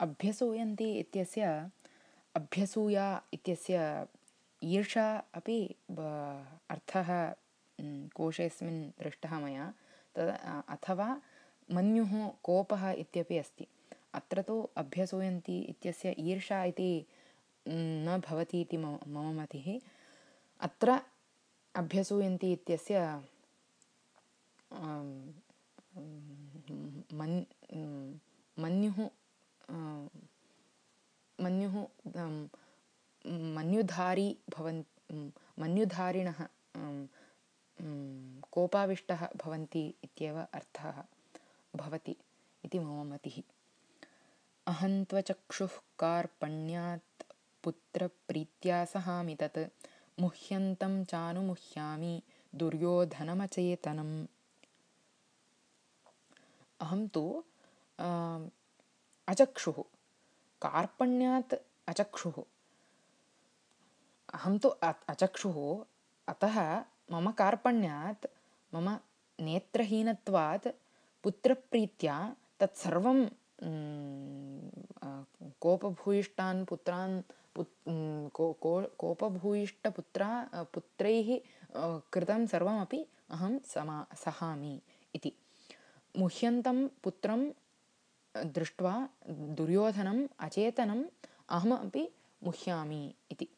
अभ्यसूयन्ति इत्यस्य अभ्यसूया इत्यस्य ईर्षा अपि अर्थः कोशेऽस्मिन् दृष्टः मया। तद् अथवा मन्युः कोपः इत्यपि अस्ति। अत्र तु अभ्यसूयन्ति इत्यस्य ईर्षा इति न भवति इति मम मम मतिः। अत्र अभ्यसूयन्ति इत्यस्य मन् मन्युः मन्युः मन्युधारी भवन् मन्युधारिणः कोपाविष्टः भवन्ति इत्येव अर्थः भवति इति मम मतिः। अहन्त्वचक्षुः कार्पण्यात् पुत्रप्रीत्या सहामि तत् मुह्यन्तं चानुमुह्यामि दुर्योधनमचेतनम्। अहं तु अचक्षुः कार्पण्यात् अचक्षुः। अहं तु अचक्षुः। अतः मम कार्पण्यात् मम नेत्रहीनत्वात् पुत्रप्रीत्या तत्सर्वं कोपभूयिष्ठान् पुत्रान् कोपभूयिष्ठपुत्रा पुत्रैः कृतं सर्वमपि अहं समा सहामि इति। मुह्यन्तं पुत्रं दृष्ट्वा दुर्योधनम् अचेतनम् अहमपि मुह्यामि इति